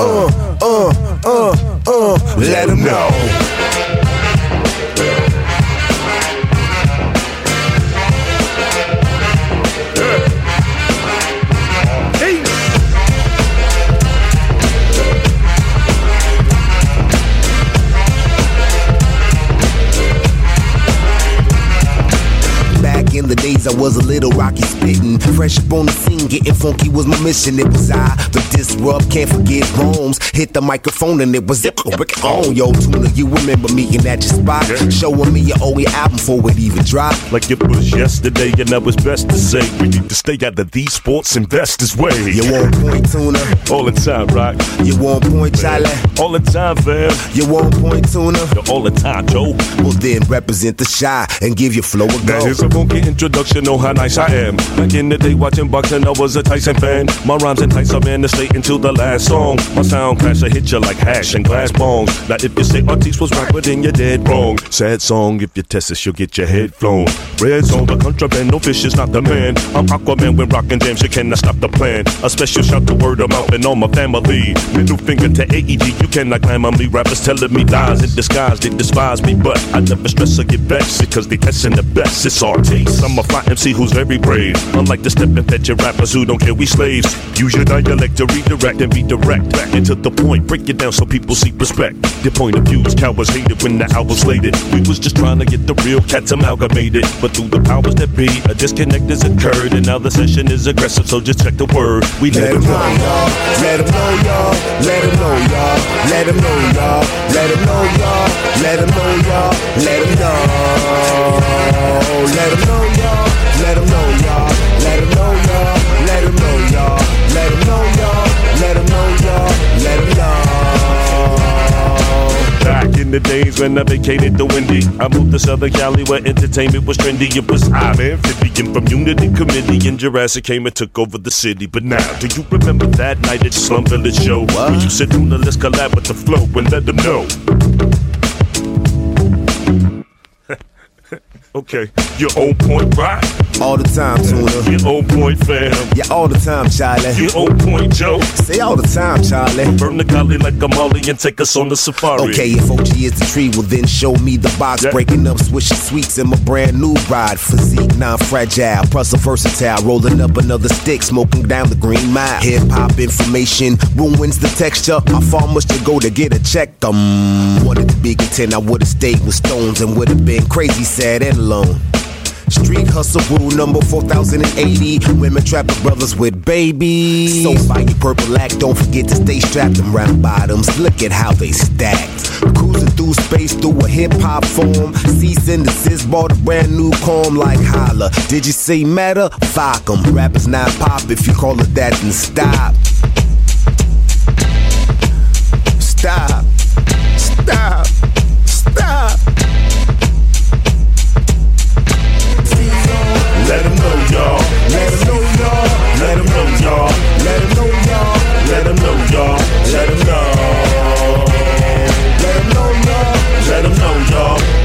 uh, uh, uh, uh, let them know. Back in the days, I was a little rocky spitting. Fresh up on the scene, getting funky was my mission. It was I, the disrupt, can't forget Rome's. Hit the microphone and it was zip oh, on. Yo, Tuna, you remember me in at your spot? Showing me your OE album before it even dropped. Like it was yesterday, and that was best to say. We need to stay out of these sports investors' way. You on point, Tuna? All the time, right? You on point, Charlie? All the time, fam. You on point, Tuna? All the time, Joe. Well, then represent the shy and give your flow a Now go. here's a funky introduction on how nice I am. Back in the day, watching boxing, I was a Tyson fan. My rhymes entice a man to stay until the last song. My sound clash will hit you like hash and glass bongs. Now if you say artiste was rapper, then you're dead wrong. Sad song, if you test this, you'll get your head flown. Red zone, the contraband, no fish is not the man. I'm Aquaman when rockin' jams, you cannot stop the plan. A special shout to word of mouth and all my family. Middle finger to AEG, you cannot climb on me. Rappers telling me lies in disguise, they despise me, but I never stress or get vexed because they testing the best. It's taste. I'm a fly MC who's very brave. Unlike the step and fetch rappers who don't care we slaves. Use your dialect to redirect and be direct. Back into the point, break it down so people see respect. Their point of views, cowards hated when the album slated. We was just trying to get the real cats amalgamated. But through the powers that be, a disconnect has occurred. And now the session is aggressive, so just check the word. We let, Let know. y'all. Let them know, y'all. Let them know, y'all. Let them know, y'all. Let them know, y'all. Let them know, y'all. Let them know. Let them know, y'all. The days when I vacated the windy, I moved to Southern Cali where entertainment was trendy. It was I'm amphibian from Unity Committee, and Jurassic came and took over the city. But now, do you remember that night at Slum Village Show? When you said, Tuna, let's collab with the flow and let them know. okay, you're on point, right? All the time, Tuna. You're on point, fam. Yeah, all the time, Charlie. You're on point, Joe. Say all the time, Charlie. Burn the collie like a molly and take us on the safari. Okay, if OG is the tree, well then show me the box. Yeah. Breaking up swishy sweets in my brand new ride. Physique non-fragile, plus a versatile. Rolling up another stick, smoking down the green mile. Hip hop information ruins the texture. How far must you go to get a check? Um, be content, I would've stayed with stones and would've been crazy, sad and alone. Street hustle rule number 4080. Women trapping brothers with babies. So buy your purple act, don't forget to stay strapped. Them round bottoms, look at how they stacked. Cruising through space through a hip hop form. Cease and desist, bought a brand new comb like holla. Did you say matter? Fuck 'em. Rappers not pop, if you call it that, then. Stop.